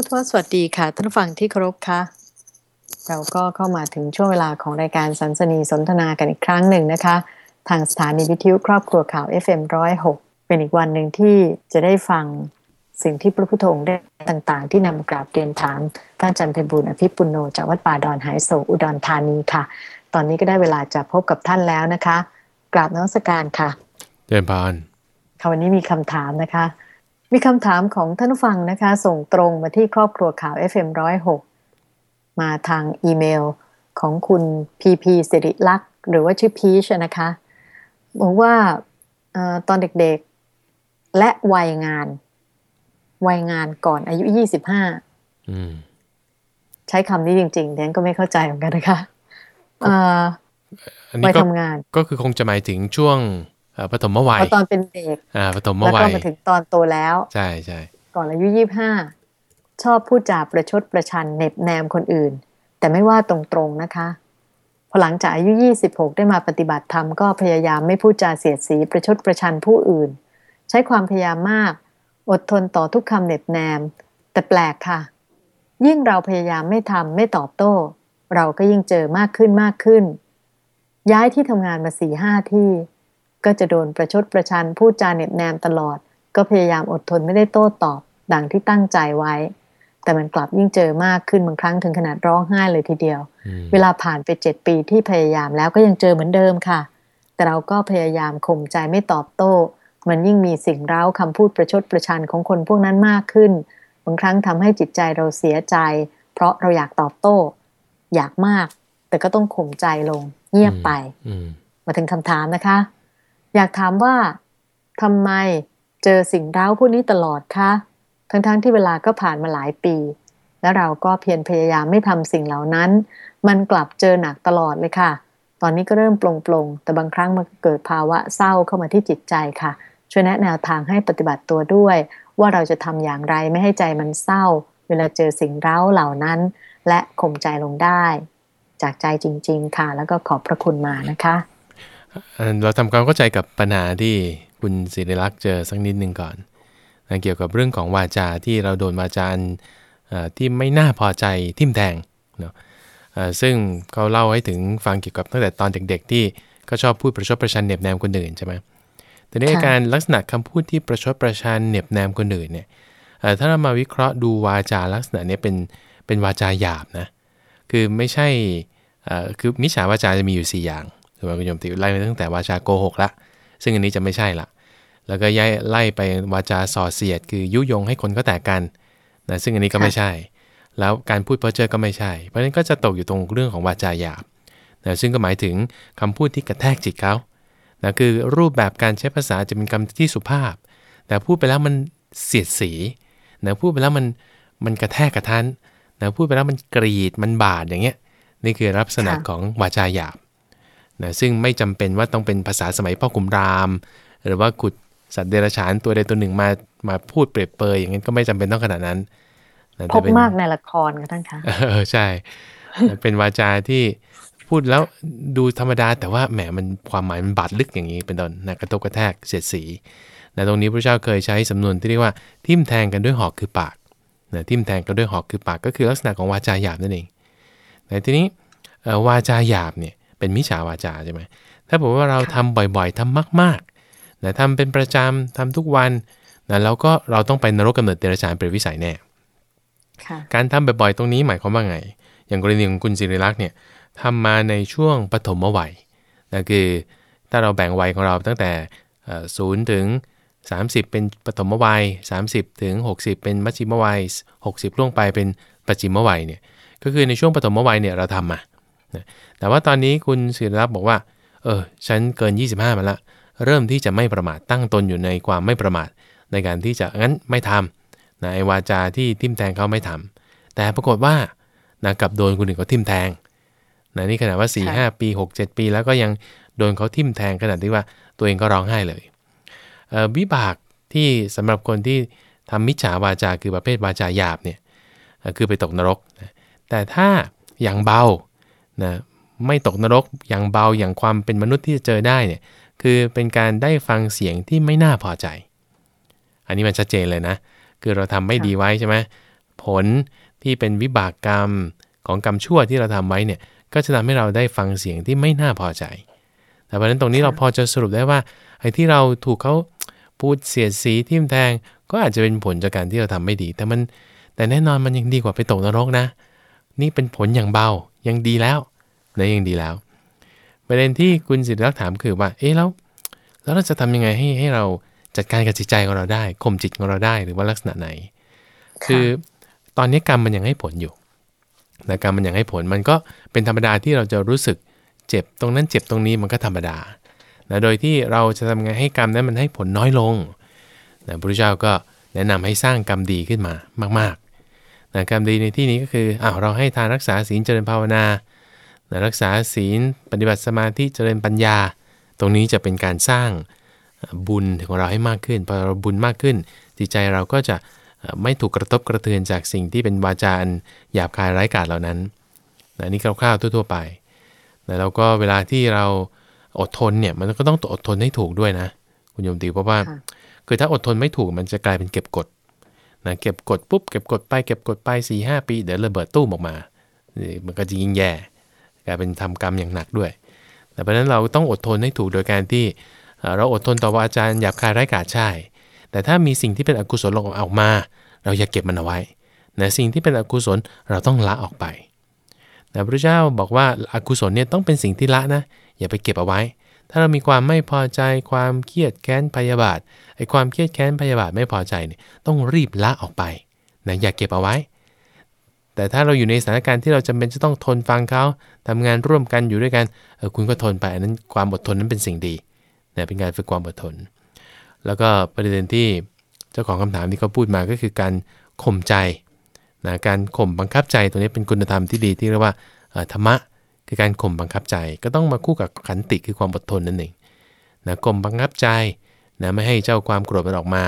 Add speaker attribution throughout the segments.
Speaker 1: พุทธวสวัสดีค่ะ ท่านผู้ฟังที่เคารพค่ะ เราก็เข้ามาถึงช่วงเวลาของรายการสันสนีสนทนากันอีกครั้งหนึ่งนะคะ ทางสถานีวิทยุครอบครัวข่าว FM106 เป็นอีกวันหนึ่งที่จะได้ฟังสิ่งที่พระพุทธองค์ได้ต่างๆ ที่นำกราบเรียนถามท่านอาจันเพบุญอภิปุโนจากวัดป่าดอนหายโศกอุดรธานีค่ะ ตอนนี้ก็ได้เวลาจะพบกับท่านแล้วนะคะ กราบนมัสการค่ะ
Speaker 2: เดินพาน
Speaker 1: ค่ะวันนี้มีคำถามนะคะ มีคำถามของท่านผู้ฟังนะคะ ส่งตรงมาที่ครอบครัวข่าว FM106 มาทางอีเมลของคุณพีพีสิริลักษณ์หรือว่าชื่อพีชนะคะบอกว่าเออตอนเด็กๆ และวัยงาน วัยงานก่อนอายุ25
Speaker 2: อืม
Speaker 1: ใช้คำนี้จริงๆเดนก็ไม่เข้าใจเหมือนกันนะคะเอ่อ
Speaker 2: อัน
Speaker 1: วั
Speaker 2: นี้
Speaker 1: ย
Speaker 2: ก็
Speaker 1: ทำงาน
Speaker 2: ก็คือคงจะหมายถึงช่วงเอ่อ ปฐมวัย
Speaker 1: พอตอนเป็นเด็ก
Speaker 2: อ่าปฐม
Speaker 1: แล้ว
Speaker 2: วั
Speaker 1: ก็
Speaker 2: ย
Speaker 1: มาถึงตอนโตแล้ว
Speaker 2: ใช่ใช่
Speaker 1: ก่อนอายุยี่ห้าชอบพูดจาประชดประชันเหน็บแนมคนอื่น แต่ไม่ว่าตรงๆนะคะพอหลังจากอายุ 26 ได้มาปฏิบัติธรรมก็พยายามไม่พูดจาเสียดสีประชดประชันผู้อื่น ใช้ความพยายามมาก อดทนต่อทุกคำเหน็บแนม แต่แปลกค่ะ ยิ่งเราพยายามไม่ทำไม่ตอบโต้ เราก็ยิ่งเจอมากขึ้นมากขึ้น ย้ายที่ทำงานมาสี่ห้าที่ ก็จะโดนประชดประชันพูดจาเหน็บแนมตลอด ก็พยายามอดทนไม่ได้โต้ตอบ ดังที่ตั้งใจไว้ แต่มันกลับยิ่งเจอมากขึ้นบางครั้งถึงขนาดร้องไห้เลยทีเดียว
Speaker 2: อืม
Speaker 1: เวลาผ่านไปเจ็ดปีที่พยายามแล้วก็ยังเจอเหมือนเดิมค่ะ แต่เราก็พยายามข่มใจไม่ตอบโต้ มันยิ่งมีสิ่งเร้าคำพูดประชดประชันของคนพวกนั้นมากขึ้น บางครั้งทำให้จิตใจเราเสียใจ เพราะเราอยากตอบโต้ อยากมาก แต่ก็ต้องข่มใจลง เงียบไป
Speaker 2: อืม
Speaker 1: มาถึงคำถามนะคะ อยากถามว่าทำไมเจอสิ่งเร้าพวกนี้ตลอดคะทั้งๆทที่เวลาก็ผ่านมาหลายปี แล้วเราก็เพียรพยายามไม่ทำสิ่งเหล่านั้น มันกลับเจอหนักตลอดเลยค่ะ ตอนนี้ก็เริ่มปลงๆแต่บางครั้งมันเกิดภาวะเศร้าเข้ามาที่จิตใจค่ะ ช่วยแนะแนวทางให้ปฏิบัติตัวด้วย ว่าเราจะทำอย่างไรไม่ให้ใจมันเศร้า เวลาเจอสิ่งเร้าเหล่านั้น และข่มใจลงได้ จากใจจริง ๆ ค่ะ แล้วก็ขอบพระคุณมานะคะ
Speaker 2: เราทำความเข้าใจกับปัญหาที่คุณศิริลักษ์เจอสักนิดหนึ่งก่อนนะเกี่ยวกับเรื่องของวาจาที่เราโดนวาจาที่ไม่น่าพอใจทิ่มแทงเนาะซึ่งเขาเล่าให้ถึงฟังเกี่ยวกับตั้งแต่ตอนเด็กๆ ที่ก็ชอบพูดประชดประชันเหน็บแนมคนอื่นใช่ไหมแต่ในการลักษณะคำพูดที่ประชดประชันเหน็บแนมคนอื่นเนี่ยถ้าเรามาวิเคราะห์ดูวาจาลักษณะนี้เป็นเป็นวาจาหยาบนะคือไม่ใช่คือมิจฉาวาจาจะมีอยู่ 4 อย่าง ถูกไหมคุณโยมติวไล่มาตั้งแต่วาจาโกหกละ ซึ่งอันนี้จะไม่ใช่ละแล้วก็ย้ายไล่ไปวาจาส่อเสียด คือยุยงให้คนเขาแตกกันนะซึ่งอันนี้ก็ไม่ใช่ แล้วการพูดเพ้อเจ้อก็ไม่ใช่ เพราะฉะนั้นก็จะตกอยู่ตรงเรื่องของวาจาหยาบนะซึ่งก็หมายถึงคำพูดที่กระแทกจิตเขานะคือรูปแบบการใช้ภาษาจะเป็นคำที่สุภาพ แต่พูดไปแล้วมันเสียดสีนะพูดไปแล้วมันมันกระแทกกระทันนะพูดไปแล้วมันกรีดมันบาดอย่างเงี้ยนี่คือลักษณะของวาจาหยาบ นะซึ่งไม่จำเป็นว่าต้องเป็นภาษาสมัยพ่อขุนราม หรือว่าขุดสัตว์เดรัจฉานตัวใดตัวหนึ่งมามาพูดเปรียบเปรยอย่างนั้นก็ไม่จำเป็นต้องขนาดนั้นนะ
Speaker 1: พ
Speaker 2: แต่
Speaker 1: บ
Speaker 2: เป็น
Speaker 1: มากในละครค่ะท่านคะ
Speaker 2: เออใช่ เป็นวาจาที่พูดแล้วดูธรรมดา แต่ว่าแหมมันความหมายมันบาดลึกอย่างนี้เป็นต้นนะกระทบกระแทกเสียดสีนะตรงนี้พระเจ้าเคยใช้สำนวนที่เรียกว่าทิ่มแทงกันด้วยหอกคือปากนะทิ่มแทงกันด้วยหอกคือปากก็คือลักษณะของวาจาหยาบนั่นเองแต่ทีนี้เอ่อวาจาหยาบเนี่ย เป็นมิจฉาวาจาใช่ไหมถ้าบอกว่าเราทำบ่อยๆทำมากๆนะทำเป็นประจำทำทุกวันนะแล้วก็เราต้องไปนรกกำเนิดเดรัจฉานเป็นวิสัยแน่
Speaker 1: ค่ะ
Speaker 2: การทำบ่อยๆตรงนี้หมายความว่าไง อย่างกรณีของคุณศิริลักษณ์เนี่ยทำมาในช่วงปฐมวัยนะคือถ้าเราแบ่งวัยของเราตั้งแต่ศูนย์ถึง 30 เป็นปฐมวัย 30 ถึง 60 เป็นมัชชิมวัย 60 ล่วงไปเป็นปัจฉิมวัยเนี่ยก็คือในช่วงปฐมวัยเนี่ยเราทำมา นะแต่ว่าตอนนี้คุณศิริลักษณ์บอกว่า เออ ฉันเกิน 25 มาละ เริ่มที่จะไม่ประมาท ตั้งตนอยู่ในความไม่ประมาท ในการที่จะ งั้นไม่ทำนะไอ้วาจาที่ทิ่มแทงเขาไม่ทำแต่ปรากฏว่านะกลับโดนคนอื่นเขาทิ่มแทงนะนี่ขนาดว่า4ี่
Speaker 1: ค่ะ
Speaker 2: ห้าปี 6 7 ปี แล้วก็ยังโดนเขาทิ่มแทงขนาดที่ว่าตัวเองก็ร้องไห้เลยเอ่อวิบากที่สำหรับคนที่ทำมิจฉาวาจาคือประเภทวาจาหยาบเนี่ยเอ่อคือไปตกนรกนะแต่ถ้าอย่างเบา นะไม่ตกนรกอย่างเบาอย่างความเป็นมนุษย์ที่จะเจอได้เนี่ยคือเป็นการได้ฟังเสียงที่ไม่น่าพอใจ อันนี้มันชัดเจนเลยนะ คือเราทำไม่ดีไว้ใช่ไหมผลที่เป็นวิบากกรรมของกรรมชั่วที่เราทำไว้เนี่ยก็จะทำให้เราได้ฟังเสียงที่ไม่น่าพอใจ แต่เพราะนั้นตรงนี้เราพอจะสรุปได้ว่าไอ้ที่เราถูกเขาพูดเสียดสีทิ่มแทง ก็อาจจะเป็นผลจากการที่เราทำไม่ดี แต่มันแต่แน่นอนมันยังดีกว่าไปตกนรกนะ นี่เป็นผลอย่างเบายังดีแล้ว นะยังดีแล้วประเด็นที่คุณสิริรักษ์ถามคือว่า เอ๊ะแล้วแล้วเราจะทำยังไงให้ให้เราจัดการกับจิตใจของเราได้ข่มจิตของเราได้หรือว่าลักษณะไหน คือตอนนี้กรรมมันยังให้ผลอยู่นะกรรมมันยังให้ผลมันก็เป็นธรรมดาที่เราจะรู้สึกเจ็บตรงนั้นเจ็บตรงนี้มันก็ธรรมดานะโดยที่เราจะทำไงให้กรรมนั้นมันให้ผลน้อยลงนะพระพุทธเจ้าก็แนะนำให้สร้างกรรมดีขึ้นมามากๆนะกรรมดีในที่นี้ก็คืออ้าวเราให้ทานรักษาศีลเจริญภาวนานะ รักษาศีลปฏิบัติสมาธิเจริญปัญญา ตรงนี้จะเป็นการสร้างบุญของเราให้มากขึ้นพอเราบุญมากขึ้น จิตใจเราก็จะไม่ถูกกระทบกระเทือนจากสิ่งที่เป็นวาจาอันหยาบคายไร้กาจเหล่านั้นนะนี่คร่าวๆทั่วๆไปนะแล้วก็เวลาที่เราอดทนเนี่ยมันก็ต้องอดทนให้ถูกด้วยนะ คุณโยมตีเพราะว่า คือถ้าอดทนไม่ถูกมันจะกลายเป็นเก็บกดนะเก็บกดปุ๊บเก็บกดไปเก็บกดไป4ีหปี เดี๋ยวระเบิดตู้มออกมา มันก็จะยิ่งแย่ กลายเป็นทำกรรมอย่างหนักด้วย แต่เพราะนั้นเราต้องอดทนให้ถูกโดยการที่เราอดทนต่อว่าอาจารย์หยาบคายไร้กาจใช่ แต่ถ้ามีสิ่งที่เป็นอกุศลลงออกมา เราอย่าเก็บมันเอาไว้นะสิ่งที่เป็นอกุศลเราต้องละออกไปแต่พระเจ้าบอกว่าอากุศลเนี่ยต้องเป็นสิ่งที่ละนะ อย่าไปเก็บเอาไว้ ถ้าเรามีความไม่พอใจความเครียดแค้นพยาบาทไอ้ความเครียดแค้นพยาบาทไม่พอใจเนี่ยต้องรีบละออกไปนะอย่าเก็บเอาไว้ แต่ถ้าเราอยู่ในสถานการณ์ที่เราจำเป็นจะต้องทนฟังเขาทำงานร่วมกันอยู่ด้วยกันเออคุณก็ทนไปอันนั้นความอดทนนั้นเป็นสิ่งดีนะเป็นการฝึกความอดทน แล้วก็ประเด็นที่เจ้าของคำถามที่เขาพูดมาก็คือการข่มใจนะการข่มบังคับใจตัวนี้เป็นคุณธรรมที่ดีที่เรียกว่าธรรมะคือการข่มบังคับใจ ก็ต้องมาคู่กับขันติคือความอดทนนั่นเองนะข่มบังคับใจนะไม่ให้เจ้าความโกรธมันออกมา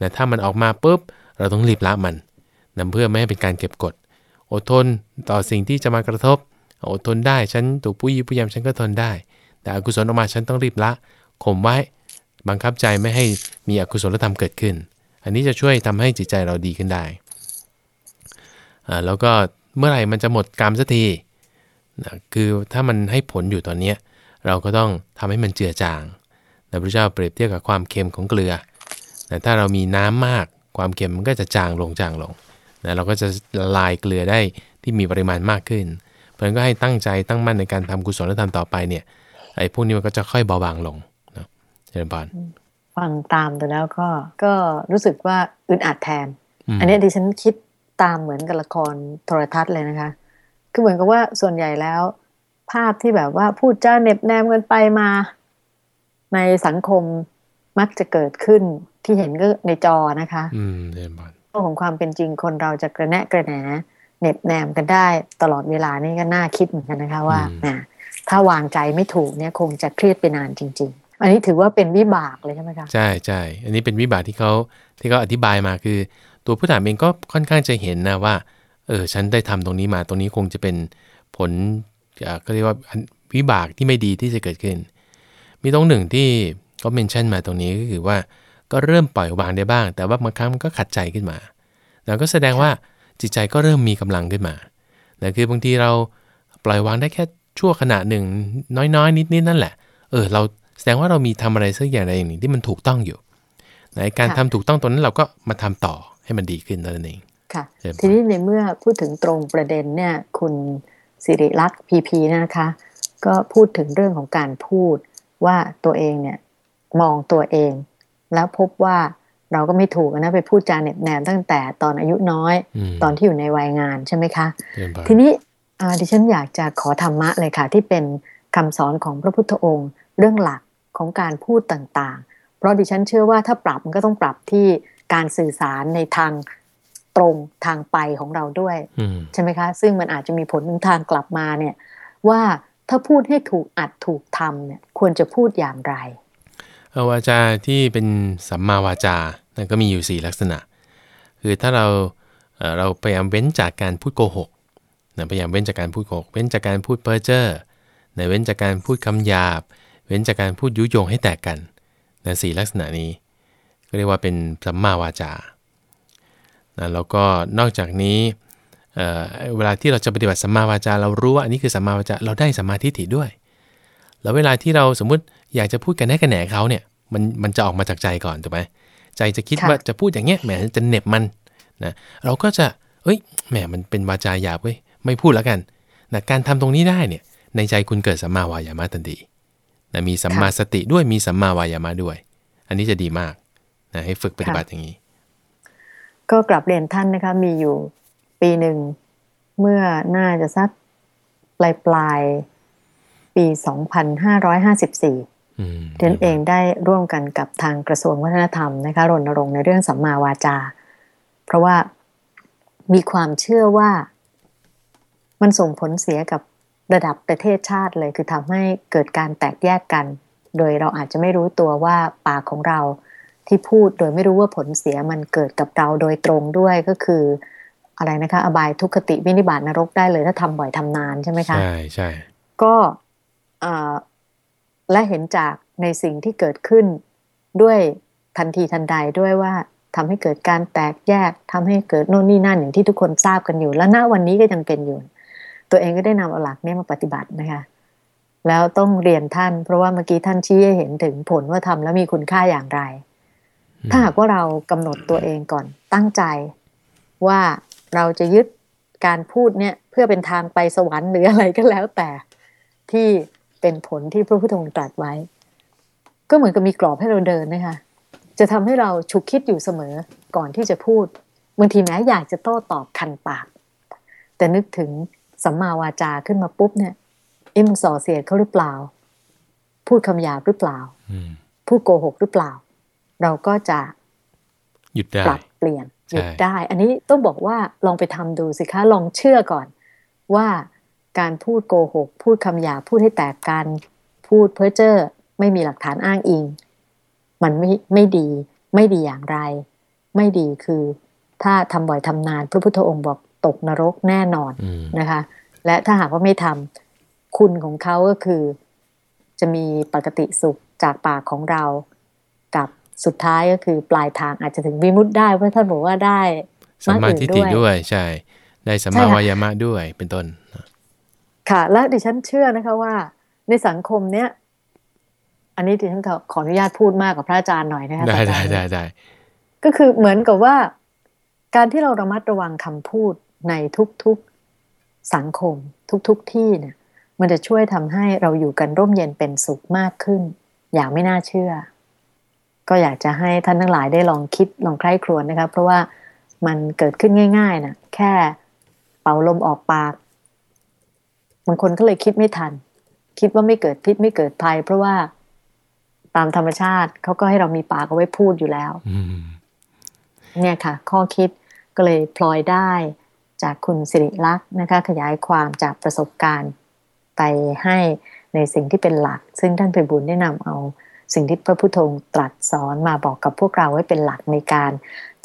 Speaker 2: นะถ้ามันออกมาปุ๊บเราต้องรีบละมันนะเพื่อไม่ให้เป็นการเก็บกด อดทนต่อสิ่งที่จะมากระทบ อดทนได้ฉันถูกผู้ยี่ผู้ยำฉันก็ทนได้ แต่อกุศลออกมาฉันต้องรีบละข่มไว้บังคับใจไม่ให้มีอกุศลธรรมเกิดขึ้น อันนี้จะช่วยทำให้จิตใจเราดีขึ้นได้แล้วก็เมื่อไหร่มันจะหมดกรรมสักทีคือถ้ามันให้ผลอยู่ตอนนี้เราก็ต้องทำให้มันเจือจางนะพระเจ้าเปรียบเทียบกับความเค็มของเกลือนะถ้าเรามีน้ำมากความเค็มมันก็จะจางลงจางลง นะเราก็จะละลายเกลือได้ที่มีปริมาณมากขึ้น เพราะนั้นก็ให้ตั้งใจตั้งมั่นในการทำกุศลธรรมต่อไปเนี่ยไอ้พวกนี้มันก็จะค่อยเบาบางลงนะเจริญพร
Speaker 1: ฟังตามไปแล้วก็ก็รู้สึกว่าอึดอัดแทน อันนี้ดิฉันคิดตามเหมือนกับละครโทรทัศน์เลยนะคะ คือเหมือนกับว่าส่วนใหญ่แล้ว ภาพที่แบบว่าพูดจ้าเน็บแนมกันไปมา ในสังคมมักจะเกิดขึ้นที่เห็นก็ในจอนะคะ
Speaker 2: อืมเรียนบอล
Speaker 1: ของความเป็นจริงคนเราจะกระแนะกระแหนเน็บแนมกันได้ตลอดเวลานี่ก็น่าคิดเหมือนกันนะคะว่านะถ้าวางใจไม่ถูกเนี่ยคงจะเครียดไปนานจริง ๆ อันนี้ถือว่าเป็นวิบากเลยใช่ไหมคะ
Speaker 2: ใช่ใช่อันนี้เป็นวิบากที่เขาที่เขาอธิบายมาคือ ตัวผู้ถามเองก็ค่อนข้างจะเห็นนะว่าเออฉันได้ทำตรงนี้มาตรงนี้คงจะเป็นผลก็เรียกว่าวิบากที่ไม่ดีที่จะเกิดขึ้น มีตรงหนึ่งที่ก็เมนชั่นมาตรงนี้ก็คือว่า ก็เริ่มปล่อยวางได้บ้าง แต่ว่าบางครั้งมันก็ขัดใจขึ้นมาแล้วก็แสดงว่าจิตใจก็เริ่มมีกำลังขึ้นมาแต่คือบางทีเราปล่อยวางได้แค่ชั่วขณะหนึ่ง น้อยๆ นิดๆนั่นแหละ เออ เราแสดงว่าเรามีทำอะไรสักอย่างใดอย่างหนึ่งที่มันถูกต้องอยู่ในการทำถูกต้องตรงนั้นเราก็มาทำต่อให้มันดีขึ้นนั่นเอง
Speaker 1: ค่ะทีนี้ในเมื่อพูดถึงตรงประเด็นเนี่ยคุณสิริลักษ์พีพีนะคะ ก็พูดถึงเรื่องของการพูดว่าตัวเองเนี่ยมองตัวเอง แล้วพบว่าเราก็ไม่ถูกนะไปพูดจาเน็บแนมตั้งแต่ตอนอายุน้อย ตอนที่อยู่ในวัยงานใช่ไหมคะ ทีนี้ดิฉันอยากจะขอธรรมะเลยค่ะ ที่เป็นคำสอนของพระพุทธองค์ เรื่องหลักของการพูดต่างๆ เพราะดิฉันเชื่อว่าถ้าปรับมันก็ต้องปรับที่การสื่อสารในทางตรงทางไปของเราด้วยใช่ไหมคะ ซึ่งมันอาจจะมีผลทางกลับมาเนี่ยว่าถ้าพูดให้ถูกอัดถูกทำเนี่ยควรจะพูดอย่างไร
Speaker 2: วาจาที่เป็นสัมมาวาจานั่นก็มีอยู่ 4 ลักษณะ คือถ้าเราเราพยายามเว้นจากการพูดโกหกนะพยายามเว้นจากการพูดโกหก เว้นจากการพูดเพ้อเจ้อนะเว้นจากการพูดคำหยาบ เว้นจากการพูดยุยงให้แตกกันนะสลักษณะนี้ ก็เรียกว่าเป็นสัมมาวาจานะแล้วก็นอกจากนี้เเวลาที่เราจะปฏิบัติสัมมาวาจา เรารู้ว่าอันนี้คือสัมมาวาจา เราได้สัมมาทิฏฐิด้วย แล้วเวลาที่เราสมมุติ อยากจะพูดกันแน่กันแหนเขาเนี่ยมันมันจะออกมาจากใจก่อนถูกไหมใจจะคิดว่าจะพูดอย่างเงี้ยแหมจะเน็บมันนะเราก็จะเอ้ยแหมมันเป็นวาจาหยาบเว้ยไม่พูดแล้วกันนะการทำตรงนี้ได้เนี่ยในใจคุณเกิดสัมมาวายามะทันทีนะมีสัมมาสติด้วยมีสัมมาวายามะด้วย อันนี้จะดีมากนะให้ฝึกปฏิบัติอย่างนี้
Speaker 1: ก็กลับเรียนท่านนะคะมีอยู่ปีหนึ่งเมื่อน่าจะสักปลายปลายปี 2554 เดนเองได้ร่วมกันกับทางกระทรวงวัฒนธรรมนะคะรณรงค์ในเรื่องสัมมาวาจา เพราะว่ามีความเชื่อว่ามันส่งผลเสียกับระดับประเทศชาติเลย คือทำให้เกิดการแตกแยกกัน โดยเราอาจจะไม่รู้ตัวว่าปากของเราที่พูดโดยไม่รู้ว่าผลเสียมันเกิดกับเราโดยตรงด้วยก็คืออะไรนะคะ อบายทุกขติวินิบาตนรกได้เลยถ้าทำบ่อยทำนานใช่ไหมคะ
Speaker 2: ใช่ใช่
Speaker 1: ก็ และเห็นจากในสิ่งที่เกิดขึ้น ด้วยทันทีทันใดด้วยว่าทำให้เกิดการแตกแยกทำให้เกิดโน่นนี่นั่นอย่างที่ทุกคนทราบกันอยู่ และณวันนี้ก็ยังเป็นอยู่ ตัวเองก็ได้นำเอาหลักนี้มาปฏิบัตินะคะ แล้วต้องเรียนท่าน เพราะว่าเมื่อกี้ท่านชี้ให้เห็นถึงผลว่าทำแล้วมีคุณค่าอย่างไร ถ้าหากว่าเรากำหนดตัวเองก่อนตั้งใจว่าเราจะยึดการพูดเนี่ยเพื่อเป็นทางไปสวรรค์หรืออะไรก็แล้วแต่ที่ เป็นผลที่พระพุทธองค์ตรัสไว้ ก็เหมือนกับมีกรอบให้เราเดินนะคะจะทำให้เราฉุกคิดอยู่เสมอก่อนที่จะพูดบางทีแม้อยากจะโต้ตอบคันปาก แต่นึกถึงสัมมาวาจาขึ้นมาปุ๊บเนี่ยเอ็มส่อเสียดเขาหรือเปล่า พูดคำหยาบหรือเปล่าพูดโกหกหรือเปล่า เราก็จะ
Speaker 2: หยุดได้
Speaker 1: ปรับเปลี่ยนหยุดได้ อันนี้ต้องบอกว่าลองไปทำดูสิคะลองเชื่อก่อน ว่า การพูดโกหก พูดคำหยาพูดให้แตกกันพูดเพ้อเจ้อไม่มีหลักฐานอ้างอิง มันไม่ไม่ดี ไม่ดีอย่างไร ไม่ดีคือ ถ้าทำบ่อยทำนาน พระพุทธองค์บอกตกนรกแน่นอนนะคะ และถ้าหากว่าไม่ทำคุณของเขาก็คือ จะมีปกติสุขจากปากของเรา กับสุดท้ายก็คือปลายทางอาจจะถึงวิมุตได้เพราะท่านบอกว่าได้
Speaker 2: สมาธิติด้วยใช่ ได้สมาวายามะด้วยเป็นต้น
Speaker 1: ค่ะ และดิฉันเชื่อนะคะว่า ในสังคมเนี้ยอันนี้ดิฉันขออนุญาตพูดมากกับพระอาจารย์หน่อยนะคะ
Speaker 2: ได้ได้ได้ได้
Speaker 1: ก็คือเหมือนกับว่า การที่เราระมัดระวังคำพูดในทุกๆสังคม ทุกๆที่เนี่ย มันจะช่วยทำให้เราอยู่กันร่มเย็นเป็นสุขมากขึ้น อย่างไม่น่าเชื่อ ก็อยากจะให้ท่านทั้งหลายได้ลองคิดลองใคร่ครวญนะครับเพราะว่ามันเกิดขึ้นง่าย ๆนะแค่เป่าลมออกปาก บางคนก็เลยคิดไม่ทัน คิดว่าไม่เกิดพิษไม่เกิดภัย เพราะว่าตามธรรมชาติเขาก็ให้เรามีปากเอาไว้พูดอยู่แล้วเนี่ยค่ะ ข้อคิดก็เลยพลอยได้จากคุณสิริลักษณ์นะคะ ขยายความจากประสบการณ์ไปให้ในสิ่งที่เป็นหลัก ซึ่งท่านไปบุญได้นำเอาสิ่งที่พระพุทธองค์ตรัสสอนมาบอกกับพวกเราไว้เป็นหลักในการ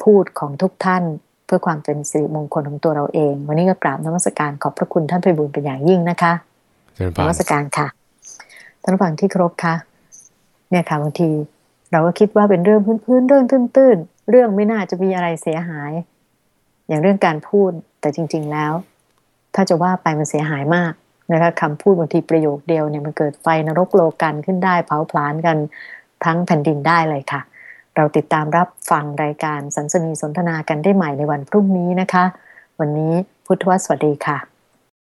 Speaker 1: พูดของทุกท่าน เพื่อความเป็นสิริมงคลของตัวเราเอง วันนี้ก็กราบนมัสการขอบพระคุณท่านไปบุญเป็นอย่างยิ่งนะคะนมัสการค่ะท่านฟังที่ครบค่ะ เนี่ยค่ะบางทีเราก็คิดว่าเป็นเรื่องพื้นๆเรื่องตื้นๆเรื่องไม่น่าจะมีอะไรเสียหาย อย่างเรื่องการพูดแต่จริง ๆแล้ว ถ้าจะว่าไปมันเสียหายมากนะคะคำพูดบางทีประโยคเดียวเนี่ยมันเกิดไฟนรกโลกันขึ้นได้เผาผลาญกันทั้งแผ่นดินได้เลยค่ะ เราติดตามรับฟังรายการสันสนีสนทนากันได้ใหม่ในวันพรุ่งนี้นะคะ วันนี้พุทธวสวัสดีค่ะ